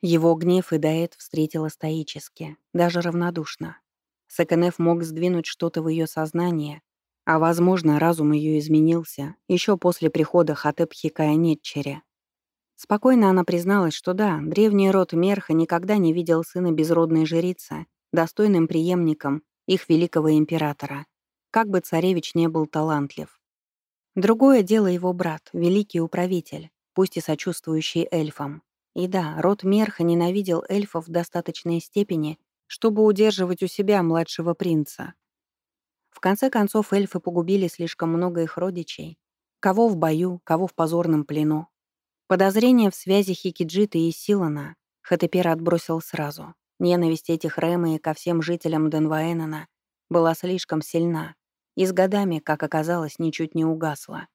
Его гнев и Даэт встретила стоически, даже равнодушно. Секенеф мог сдвинуть что-то в ее сознание, а, возможно, разум ее изменился еще после прихода Хатепхи Каянетчере. Спокойно она призналась, что да, древний род Мерха никогда не видел сына безродной жрицы, достойным преемником их великого императора, как бы царевич не был талантлив. Другое дело его брат, великий управитель, пусть и сочувствующий эльфам. И да, род Мерха ненавидел эльфов в достаточной степени, чтобы удерживать у себя младшего принца. В конце концов, эльфы погубили слишком много их родичей. Кого в бою, кого в позорном плену. Подозрение в связи Хикиджита и Силана Хатепер отбросил сразу. Ненависть этих Рэмы ко всем жителям Денваэнена была слишком сильна и с годами, как оказалось, ничуть не угасла.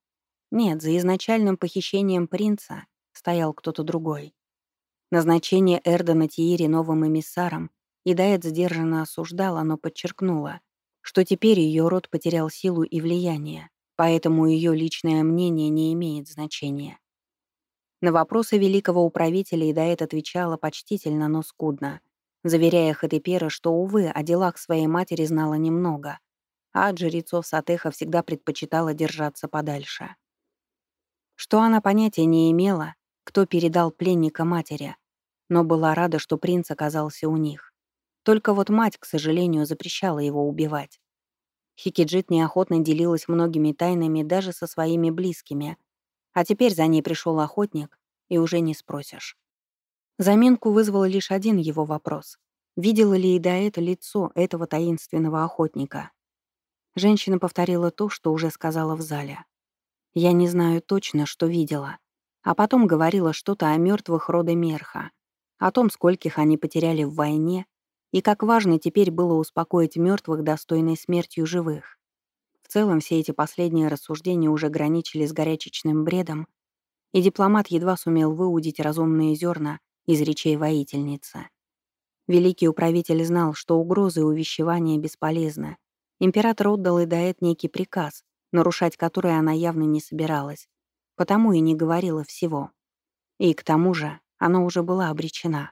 Нет, за изначальным похищением принца стоял кто-то другой. Назначение Эрдена Тиири новым эмиссаром Идаэт сдержанно осуждала, но подчеркнула, что теперь ее род потерял силу и влияние, поэтому ее личное мнение не имеет значения. На вопросы великого управителя Идаэт отвечала почтительно, но скудно, заверяя Хатепера, что, увы, о делах своей матери знала немного, а от жрецов Сатеха всегда предпочитала держаться подальше. Что она понятия не имела, кто передал пленника матери, но была рада, что принц оказался у них. Только вот мать, к сожалению, запрещала его убивать. Хикиджит неохотно делилась многими тайнами даже со своими близкими, а теперь за ней пришел охотник, и уже не спросишь. Заминку вызвал лишь один его вопрос. Видела ли и это лицо этого таинственного охотника? Женщина повторила то, что уже сказала в зале. «Я не знаю точно, что видела». А потом говорила что-то о мертвых рода Мерха, о том, скольких они потеряли в войне, и как важно теперь было успокоить мертвых достойной смертью живых. В целом все эти последние рассуждения уже граничили с горячечным бредом, и дипломат едва сумел выудить разумные зерна из речей воительницы. Великий управитель знал, что угрозы и увещевания бесполезны. Император отдал и Идаэт некий приказ, нарушать который она явно не собиралась, потому и не говорила всего. И к тому же она уже была обречена.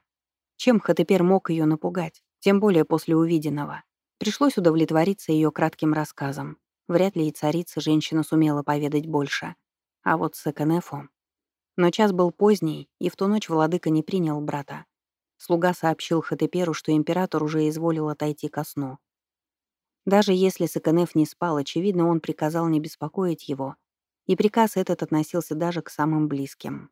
Чем Хатепер мог ее напугать, тем более после увиденного? Пришлось удовлетвориться ее кратким рассказом. Вряд ли и царица женщина сумела поведать больше. А вот с Эконефом... Но час был поздний, и в ту ночь владыка не принял брата. Слуга сообщил Хатеперу, что император уже изволил отойти ко сну. Даже если Саканеф не спал, очевидно, он приказал не беспокоить его, и приказ этот относился даже к самым близким.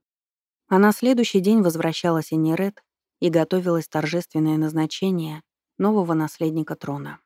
А на следующий день возвращалась Энерет и готовилось торжественное назначение нового наследника трона.